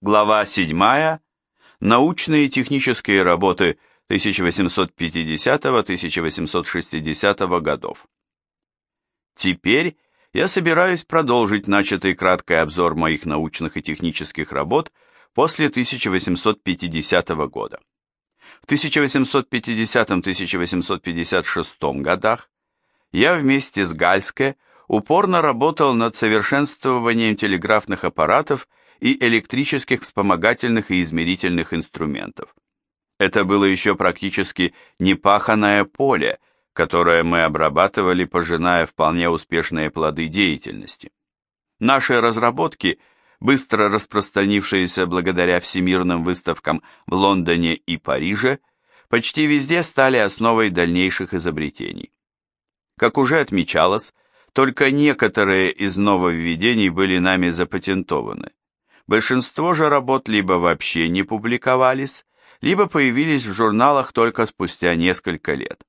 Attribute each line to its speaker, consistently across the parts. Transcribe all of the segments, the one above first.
Speaker 1: Глава 7. Научные и технические работы 1850-1860 годов. Теперь я собираюсь продолжить начатый краткий обзор моих научных и технических работ после 1850 года. В 1850-1856 годах я вместе с Гальске упорно работал над совершенствованием телеграфных аппаратов и электрических вспомогательных и измерительных инструментов. Это было еще практически непаханное поле, которое мы обрабатывали, пожиная вполне успешные плоды деятельности. Наши разработки, быстро распространившиеся благодаря всемирным выставкам в Лондоне и Париже, почти везде стали основой дальнейших изобретений. Как уже отмечалось, только некоторые из нововведений были нами запатентованы. Большинство же работ либо вообще не публиковались, либо появились в журналах только спустя несколько лет.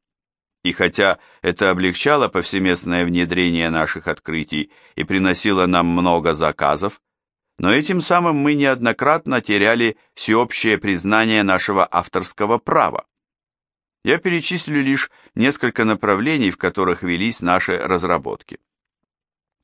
Speaker 1: И хотя это облегчало повсеместное внедрение наших открытий и приносило нам много заказов, но этим самым мы неоднократно теряли всеобщее признание нашего авторского права. Я перечислю лишь несколько направлений, в которых велись наши разработки.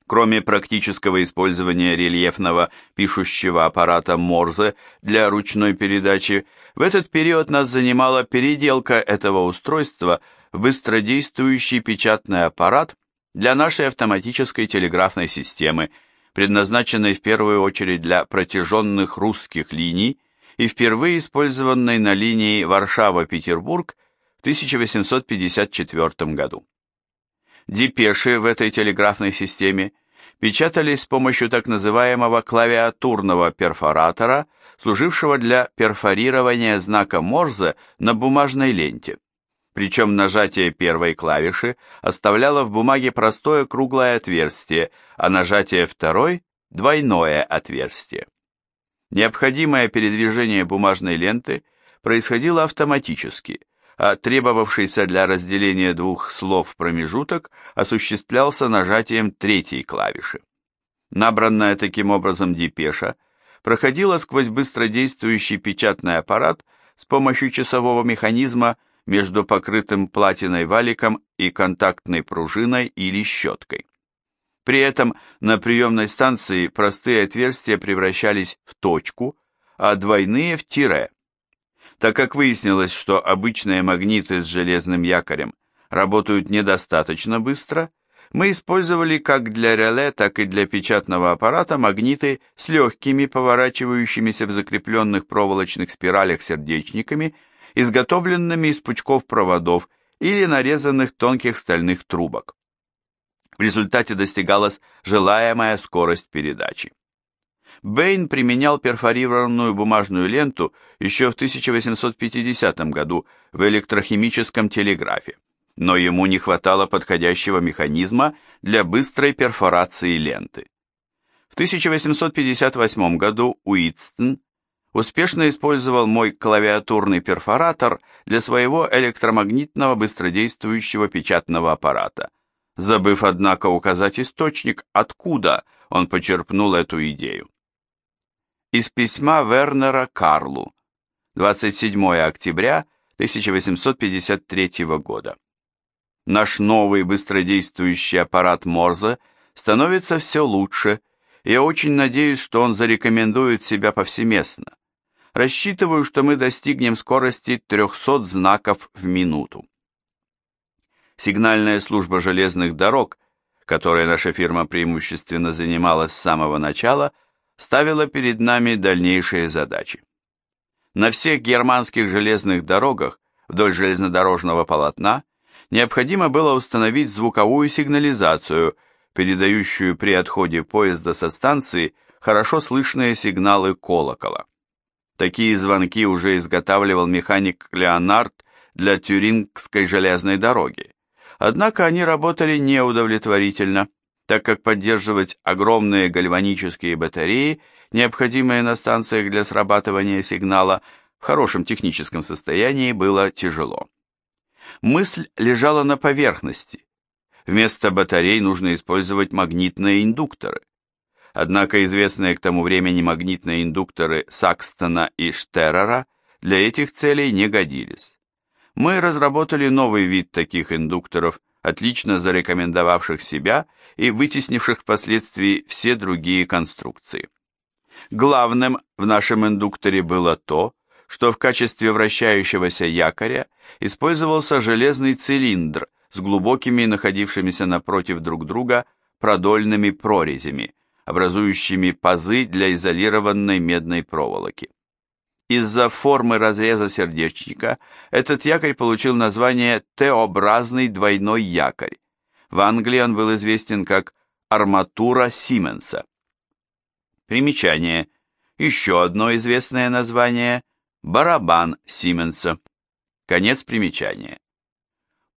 Speaker 1: Кроме практического использования рельефного пишущего аппарата Морзе для ручной передачи, в этот период нас занимала переделка этого устройства в быстродействующий печатный аппарат для нашей автоматической телеграфной системы, предназначенной в первую очередь для протяженных русских линий и впервые использованной на линии Варшава-Петербург в 1854 году. Депеши в этой телеграфной системе печатались с помощью так называемого клавиатурного перфоратора, служившего для перфорирования знака Морзе на бумажной ленте. Причем нажатие первой клавиши оставляло в бумаге простое круглое отверстие, а нажатие второй – двойное отверстие. Необходимое передвижение бумажной ленты происходило автоматически – а требовавшийся для разделения двух слов промежуток осуществлялся нажатием третьей клавиши. Набранная таким образом депеша проходила сквозь быстродействующий печатный аппарат с помощью часового механизма между покрытым платиной валиком и контактной пружиной или щеткой. При этом на приемной станции простые отверстия превращались в точку, а двойные в тире. Так как выяснилось, что обычные магниты с железным якорем работают недостаточно быстро, мы использовали как для реле, так и для печатного аппарата магниты с легкими поворачивающимися в закрепленных проволочных спиралях сердечниками, изготовленными из пучков проводов или нарезанных тонких стальных трубок. В результате достигалась желаемая скорость передачи. Бэйн применял перфорированную бумажную ленту еще в 1850 году в электрохимическом телеграфе, но ему не хватало подходящего механизма для быстрой перфорации ленты. В 1858 году Уитстон успешно использовал мой клавиатурный перфоратор для своего электромагнитного быстродействующего печатного аппарата, забыв, однако, указать источник, откуда он почерпнул эту идею. Из письма Вернера Карлу, 27 октября 1853 года. Наш новый быстродействующий аппарат Морзе становится все лучше, и я очень надеюсь, что он зарекомендует себя повсеместно. Рассчитываю, что мы достигнем скорости 300 знаков в минуту. Сигнальная служба железных дорог, которой наша фирма преимущественно занималась с самого начала – ставила перед нами дальнейшие задачи. На всех германских железных дорогах вдоль железнодорожного полотна необходимо было установить звуковую сигнализацию, передающую при отходе поезда со станции хорошо слышные сигналы колокола. Такие звонки уже изготавливал механик Леонард для Тюрингской железной дороги. Однако они работали неудовлетворительно так как поддерживать огромные гальванические батареи, необходимые на станциях для срабатывания сигнала, в хорошем техническом состоянии было тяжело. Мысль лежала на поверхности. Вместо батарей нужно использовать магнитные индукторы. Однако известные к тому времени магнитные индукторы Сакстона и Штеррера для этих целей не годились. Мы разработали новый вид таких индукторов, отлично зарекомендовавших себя и вытеснивших впоследствии все другие конструкции. Главным в нашем индукторе было то, что в качестве вращающегося якоря использовался железный цилиндр с глубокими находившимися напротив друг друга продольными прорезями, образующими пазы для изолированной медной проволоки. Из-за формы разреза сердечника этот якорь получил название Т-образный двойной якорь. В Англии он был известен как арматура Сименса. Примечание. Еще одно известное название – барабан Сименса. Конец примечания.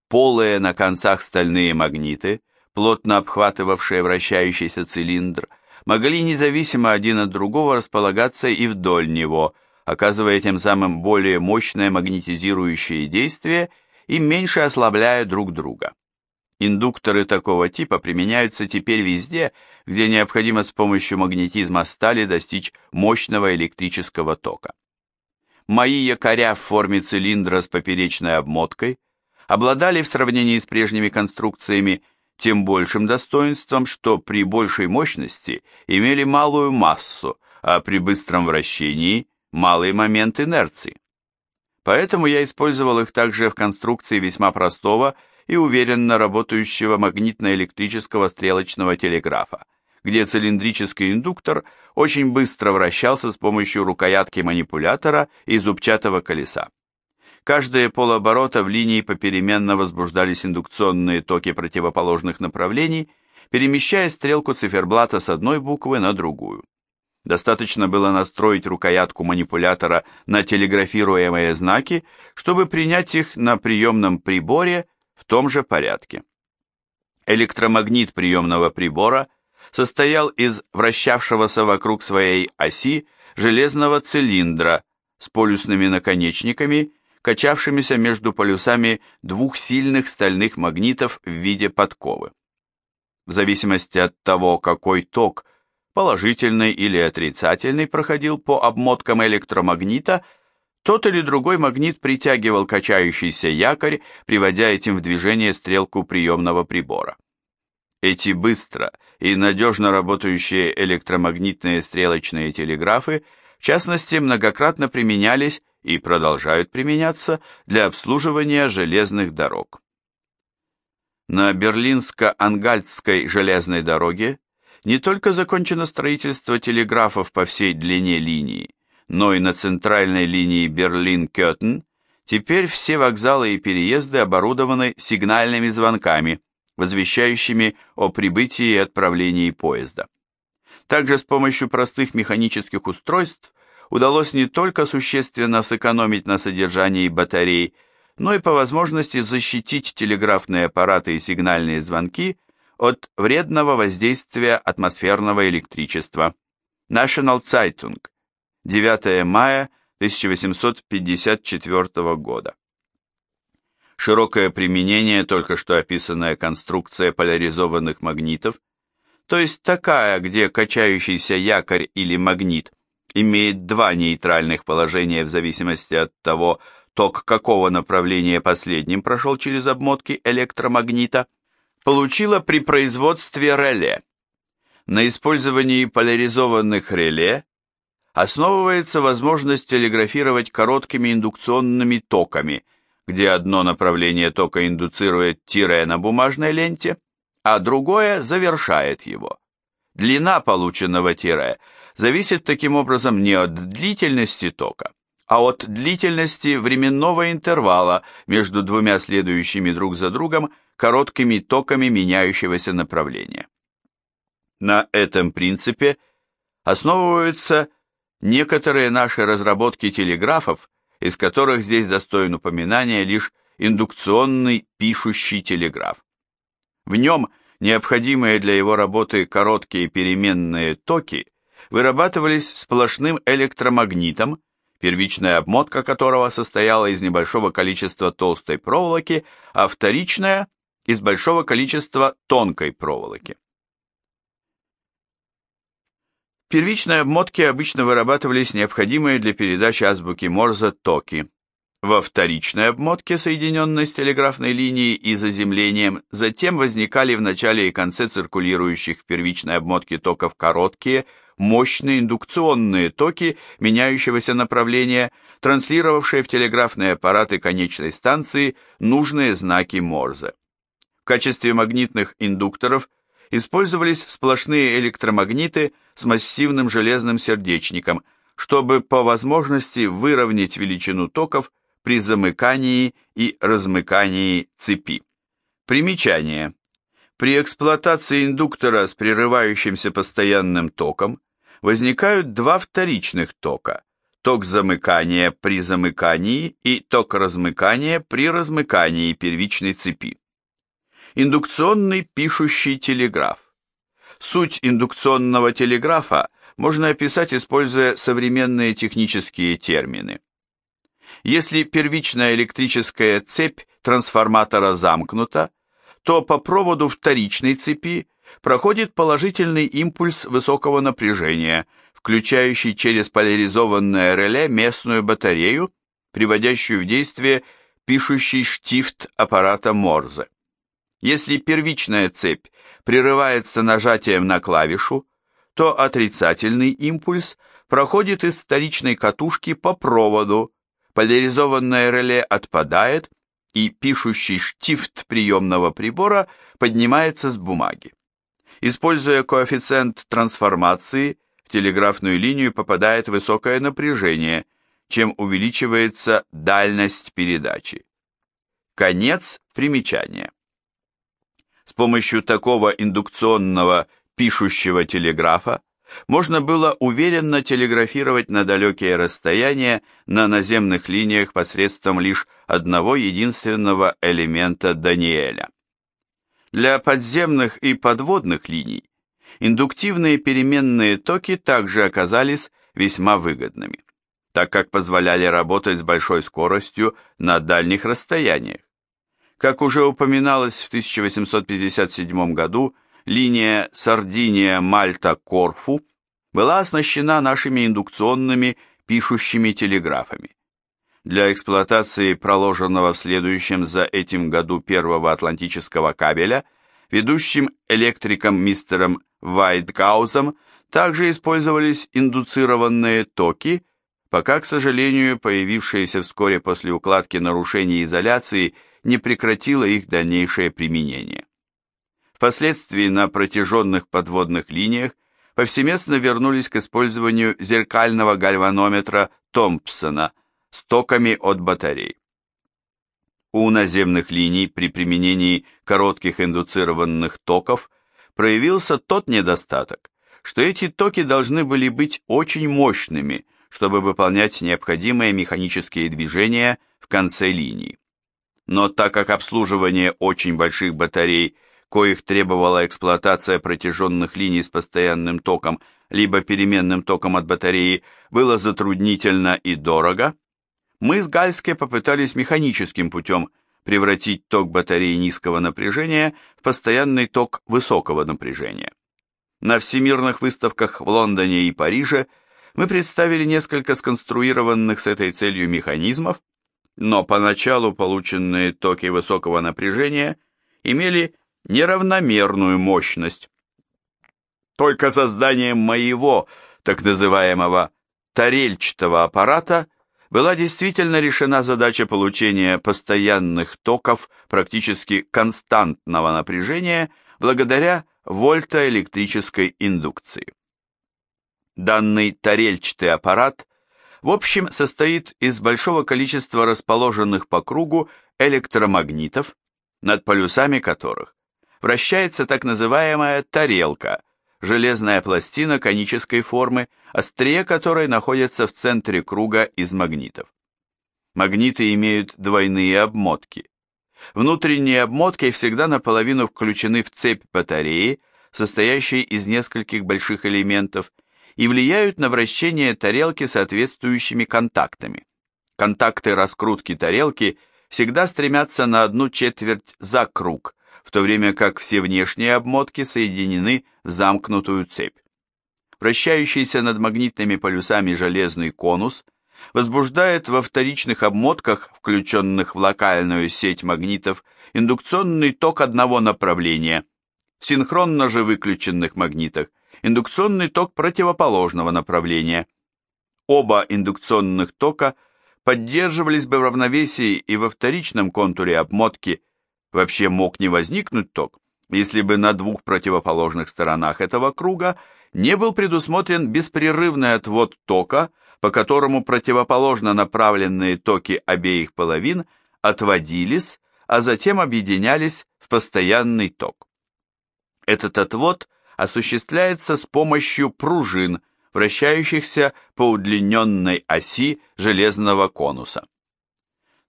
Speaker 1: Полые на концах стальные магниты, плотно обхватывавшие вращающийся цилиндр, могли независимо один от другого располагаться и вдоль него, оказывая тем самым более мощное магнетизирующее действие и меньше ослабляя друг друга. Индукторы такого типа применяются теперь везде, где необходимо с помощью магнетизма стали достичь мощного электрического тока. Мои якоря в форме цилиндра с поперечной обмоткой обладали в сравнении с прежними конструкциями тем большим достоинством, что при большей мощности имели малую массу, а при быстром вращении – малый момент инерции. Поэтому я использовал их также в конструкции весьма простого и уверенно работающего магнитно-электрического стрелочного телеграфа, где цилиндрический индуктор очень быстро вращался с помощью рукоятки манипулятора и зубчатого колеса. Каждые полоборота в линии попеременно возбуждались индукционные токи противоположных направлений, перемещая стрелку циферблата с одной буквы на другую. Достаточно было настроить рукоятку манипулятора на телеграфируемые знаки, чтобы принять их на приемном приборе в том же порядке. Электромагнит приемного прибора состоял из вращавшегося вокруг своей оси железного цилиндра с полюсными наконечниками, качавшимися между полюсами двух сильных стальных магнитов в виде подковы. В зависимости от того, какой ток, положительный или отрицательный, проходил по обмоткам электромагнита, тот или другой магнит притягивал качающийся якорь, приводя этим в движение стрелку приемного прибора. Эти быстро и надежно работающие электромагнитные стрелочные телеграфы, в частности, многократно применялись и продолжают применяться для обслуживания железных дорог. На Берлинско-Ангальдской железной дороге не только закончено строительство телеграфов по всей длине линии, но и на центральной линии Берлин-Кётен теперь все вокзалы и переезды оборудованы сигнальными звонками, возвещающими о прибытии и отправлении поезда. Также с помощью простых механических устройств удалось не только существенно сэкономить на содержании батарей, но и по возможности защитить телеграфные аппараты и сигнальные звонки от вредного воздействия атмосферного электричества. National Zeitung, 9 мая 1854 года. Широкое применение только что описанная конструкция поляризованных магнитов, то есть такая, где качающийся якорь или магнит имеет два нейтральных положения в зависимости от того, ток какого направления последним прошел через обмотки электромагнита, получила при производстве реле. На использовании поляризованных реле основывается возможность телеграфировать короткими индукционными токами, где одно направление тока индуцирует тире на бумажной ленте, а другое завершает его. Длина полученного тире зависит таким образом не от длительности тока, а от длительности временного интервала между двумя следующими друг за другом короткими токами меняющегося направления. На этом принципе основываются некоторые наши разработки телеграфов, из которых здесь достоин упоминания лишь индукционный пишущий телеграф. В нем необходимые для его работы короткие переменные токи вырабатывались сплошным электромагнитом, первичная обмотка которого состояла из небольшого количества толстой проволоки, а вторичная – из большого количества тонкой проволоки. В обмотке обычно вырабатывались необходимые для передачи азбуки Морзе токи. Во вторичной обмотке, соединенной с телеграфной линией и заземлением, затем возникали в начале и конце циркулирующих в первичной обмотке токов короткие, мощные индукционные токи меняющегося направления, транслировавшие в телеграфные аппараты конечной станции нужные знаки Морзе. Качестве магнитных индукторов использовались сплошные электромагниты с массивным железным сердечником, чтобы по возможности выровнять величину токов при замыкании и размыкании цепи. Примечание. При эксплуатации индуктора с прерывающимся постоянным током возникают два вторичных тока – ток замыкания при замыкании и ток размыкания при размыкании первичной цепи. Индукционный пишущий телеграф. Суть индукционного телеграфа можно описать, используя современные технические термины. Если первичная электрическая цепь трансформатора замкнута, то по проводу вторичной цепи проходит положительный импульс высокого напряжения, включающий через поляризованное реле местную батарею, приводящую в действие пишущий штифт аппарата Морзе. Если первичная цепь прерывается нажатием на клавишу, то отрицательный импульс проходит из вторичной катушки по проводу, поляризованное реле отпадает, и пишущий штифт приемного прибора поднимается с бумаги. Используя коэффициент трансформации, в телеграфную линию попадает высокое напряжение, чем увеличивается дальность передачи. Конец примечания. Помощью такого индукционного пишущего телеграфа можно было уверенно телеграфировать на далекие расстояния на наземных линиях посредством лишь одного единственного элемента Даниэля. Для подземных и подводных линий индуктивные переменные токи также оказались весьма выгодными, так как позволяли работать с большой скоростью на дальних расстояниях. Как уже упоминалось в 1857 году, линия Сардиния-Мальта-Корфу была оснащена нашими индукционными пишущими телеграфами. Для эксплуатации проложенного в следующем за этим году первого атлантического кабеля ведущим электриком мистером Вайтгаузом также использовались индуцированные токи, пока, к сожалению, появившееся вскоре после укладки нарушение изоляции не прекратило их дальнейшее применение. Впоследствии на протяженных подводных линиях повсеместно вернулись к использованию зеркального гальванометра Томпсона с токами от батарей. У наземных линий при применении коротких индуцированных токов проявился тот недостаток, что эти токи должны были быть очень мощными, чтобы выполнять необходимые механические движения в конце линии. Но так как обслуживание очень больших батарей – коих требовала эксплуатация протяженных линий с постоянным током либо переменным током от батареи, было затруднительно и дорого, мы с Гальске попытались механическим путем превратить ток батареи низкого напряжения в постоянный ток высокого напряжения. На всемирных выставках в Лондоне и Париже мы представили несколько сконструированных с этой целью механизмов, но поначалу полученные токи высокого напряжения имели неравномерную мощность. Только созданием моего, так называемого, тарельчатого аппарата была действительно решена задача получения постоянных токов практически константного напряжения благодаря вольтоэлектрической индукции. Данный тарельчатый аппарат в общем состоит из большого количества расположенных по кругу электромагнитов, над полюсами которых вращается так называемая тарелка, железная пластина конической формы, острие которой находится в центре круга из магнитов. Магниты имеют двойные обмотки. Внутренние обмотки всегда наполовину включены в цепь батареи, состоящей из нескольких больших элементов, и влияют на вращение тарелки соответствующими контактами. Контакты раскрутки тарелки всегда стремятся на одну четверть за круг, в то время как все внешние обмотки соединены в замкнутую цепь. вращающийся над магнитными полюсами железный конус возбуждает во вторичных обмотках, включенных в локальную сеть магнитов, индукционный ток одного направления, в синхронно же выключенных магнитах индукционный ток противоположного направления. Оба индукционных тока поддерживались бы в равновесии и во вторичном контуре обмотки, вообще мог не возникнуть ток, если бы на двух противоположных сторонах этого круга не был предусмотрен беспрерывный отвод тока, по которому противоположно направленные токи обеих половин отводились, а затем объединялись в постоянный ток. Этот отвод осуществляется с помощью пружин, вращающихся по удлиненной оси железного конуса.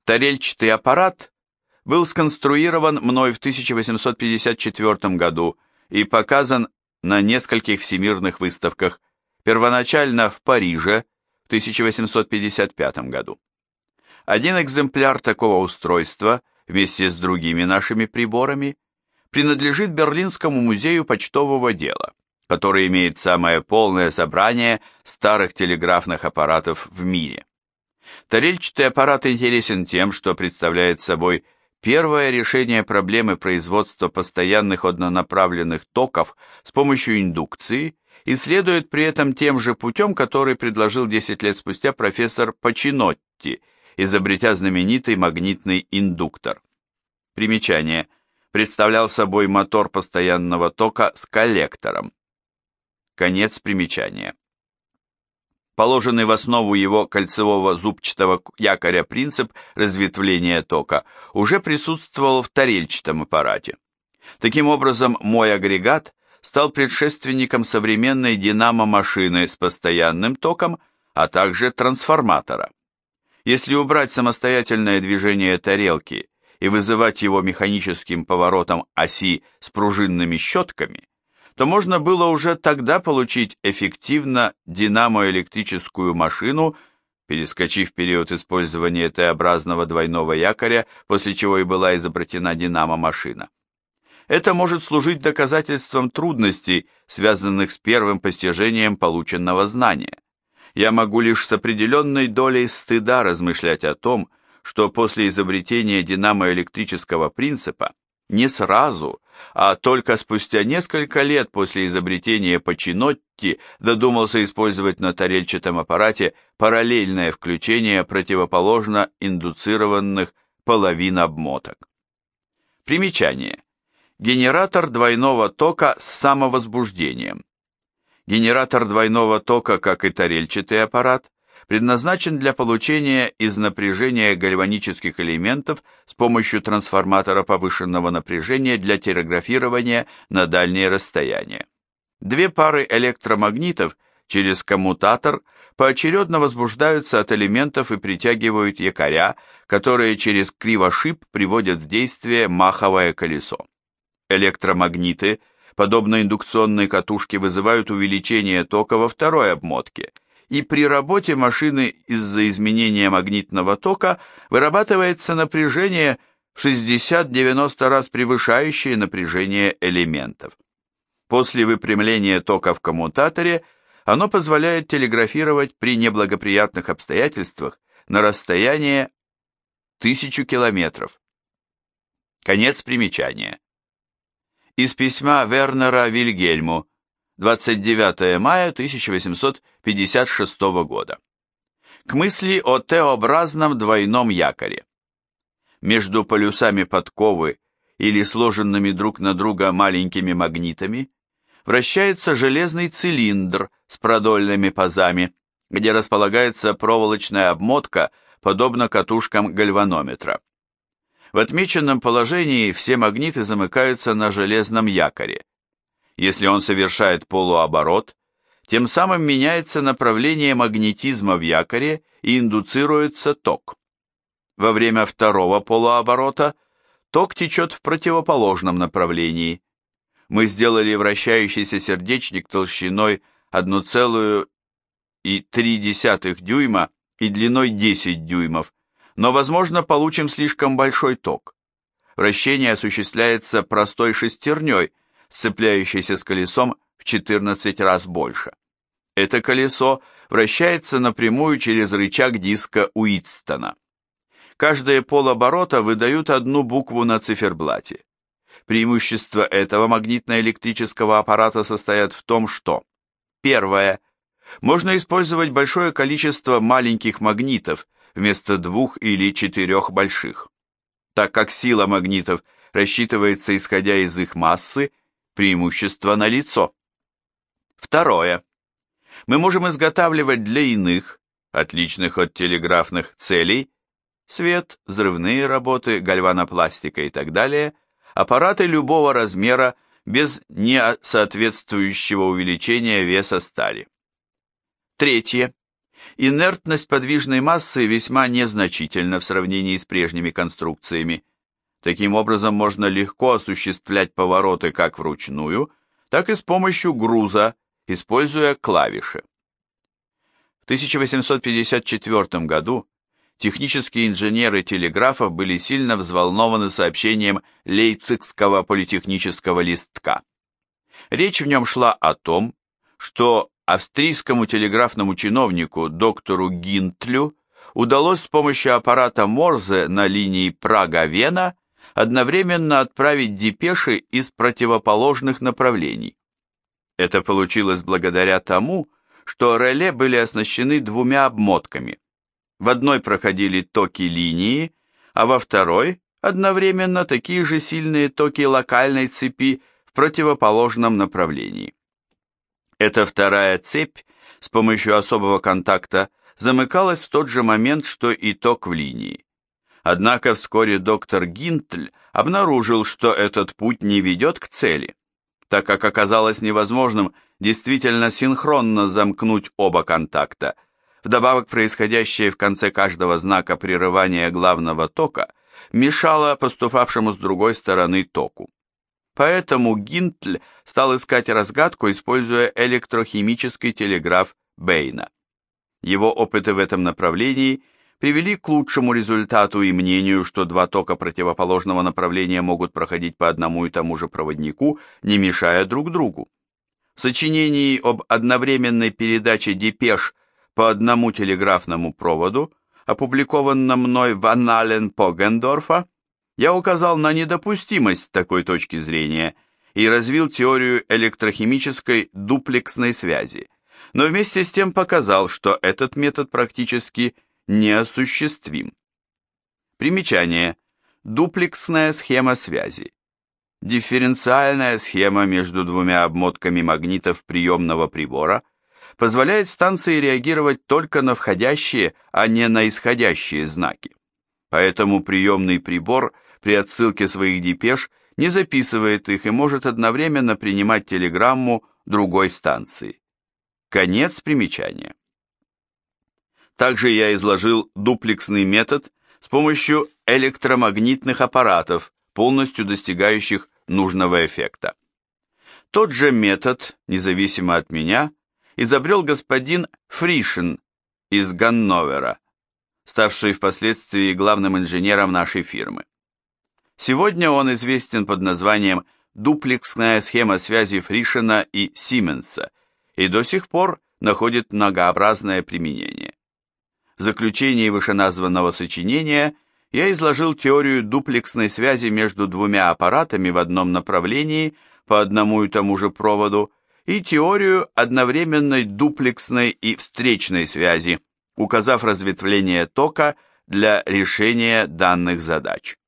Speaker 1: Тарельчатый аппарат был сконструирован мной в 1854 году и показан на нескольких всемирных выставках, первоначально в Париже в 1855 году. Один экземпляр такого устройства вместе с другими нашими приборами принадлежит Берлинскому музею почтового дела, который имеет самое полное собрание старых телеграфных аппаратов в мире. Тарельчатый аппарат интересен тем, что представляет собой Первое решение проблемы производства постоянных однонаправленных токов с помощью индукции исследует при этом тем же путем, который предложил 10 лет спустя профессор Пачинотти, изобретя знаменитый магнитный индуктор. Примечание. Представлял собой мотор постоянного тока с коллектором. Конец примечания. Положенный в основу его кольцевого зубчатого якоря принцип разветвления тока уже присутствовал в тарельчатом аппарате. Таким образом, мой агрегат стал предшественником современной динамо-машины с постоянным током, а также трансформатора. Если убрать самостоятельное движение тарелки и вызывать его механическим поворотом оси с пружинными щетками, то можно было уже тогда получить эффективно динамоэлектрическую машину, перескочив период использования Т-образного двойного якоря, после чего и была изобретена динамо-машина. Это может служить доказательством трудностей, связанных с первым постижением полученного знания. Я могу лишь с определенной долей стыда размышлять о том, что после изобретения динамоэлектрического принципа не сразу, а только спустя несколько лет после изобретения Пачинотти додумался использовать на тарельчатом аппарате параллельное включение противоположно индуцированных половин обмоток. Примечание. Генератор двойного тока с самовозбуждением. Генератор двойного тока, как и тарельчатый аппарат, предназначен для получения из напряжения гальванических элементов с помощью трансформатора повышенного напряжения для телеграфирования на дальние расстояния. Две пары электромагнитов через коммутатор поочередно возбуждаются от элементов и притягивают якоря, которые через кривошип приводят в действие маховое колесо. Электромагниты, подобно индукционной катушке, вызывают увеличение тока во второй обмотке – и при работе машины из-за изменения магнитного тока вырабатывается напряжение в 60-90 раз превышающее напряжение элементов. После выпрямления тока в коммутаторе оно позволяет телеграфировать при неблагоприятных обстоятельствах на расстояние 1000 километров. Конец примечания. Из письма Вернера Вильгельму 29 мая 1856 года. К мысли о Т-образном двойном якоре. Между полюсами подковы или сложенными друг на друга маленькими магнитами вращается железный цилиндр с продольными пазами, где располагается проволочная обмотка, подобно катушкам гальванометра. В отмеченном положении все магниты замыкаются на железном якоре. Если он совершает полуоборот, тем самым меняется направление магнетизма в якоре и индуцируется ток. Во время второго полуоборота ток течет в противоположном направлении. Мы сделали вращающийся сердечник толщиной 1,3 дюйма и длиной 10 дюймов, но, возможно, получим слишком большой ток. Вращение осуществляется простой шестерней, сцепляющейся с колесом в 14 раз больше. Это колесо вращается напрямую через рычаг диска Уитстона. Каждые полоборота выдают одну букву на циферблате. Преимущество этого магнитно-электрического аппарата состоят в том, что Первое. Можно использовать большое количество маленьких магнитов вместо двух или четырех больших. Так как сила магнитов рассчитывается исходя из их массы, преимущество налицо. Второе. Мы можем изготавливать для иных, отличных от телеграфных целей, свет, взрывные работы, гальванопластика и так далее, аппараты любого размера без несоответствующего увеличения веса стали. Третье. Инертность подвижной массы весьма незначительна в сравнении с прежними конструкциями. Таким образом, можно легко осуществлять повороты как вручную, так и с помощью груза, используя клавиши. В 1854 году технические инженеры телеграфов были сильно взволнованы сообщением Лейпцигского политехнического листка. Речь в нем шла о том, что австрийскому телеграфному чиновнику доктору Гинтлю удалось с помощью аппарата Морзе на линии Прага-Вена одновременно отправить депеши из противоположных направлений. Это получилось благодаря тому, что реле были оснащены двумя обмотками – в одной проходили токи линии, а во второй одновременно такие же сильные токи локальной цепи в противоположном направлении. Эта вторая цепь с помощью особого контакта замыкалась в тот же момент, что и ток в линии. Однако вскоре доктор Гинтль обнаружил, что этот путь не ведет к цели, так как оказалось невозможным действительно синхронно замкнуть оба контакта – Вдобавок, происходящее в конце каждого знака прерывания главного тока мешало поступавшему с другой стороны току. Поэтому Гинтль стал искать разгадку, используя электрохимический телеграф Бейна. Его опыты в этом направлении привели к лучшему результату и мнению, что два тока противоположного направления могут проходить по одному и тому же проводнику, не мешая друг другу. В сочинении об одновременной передаче депеш по одному телеграфному проводу, опубликованном мной в Аннален Погендорфа, я указал на недопустимость такой точки зрения и развил теорию электрохимической дуплексной связи, но вместе с тем показал, что этот метод практически неосуществим. Примечание. Дуплексная схема связи. Дифференциальная схема между двумя обмотками магнитов приемного прибора – позволяет станции реагировать только на входящие, а не на исходящие знаки. Поэтому приемный прибор при отсылке своих депеш не записывает их и может одновременно принимать телеграмму другой станции. Конец примечания. Также я изложил дуплексный метод с помощью электромагнитных аппаратов, полностью достигающих нужного эффекта. Тот же метод, независимо от меня, изобрел господин Фришен из Ганновера, ставший впоследствии главным инженером нашей фирмы. Сегодня он известен под названием «дуплексная схема связи Фришена и Сименса» и до сих пор находит многообразное применение. В заключении вышеназванного сочинения я изложил теорию дуплексной связи между двумя аппаратами в одном направлении по одному и тому же проводу и теорию одновременной дуплексной и встречной связи, указав разветвление тока для решения данных задач.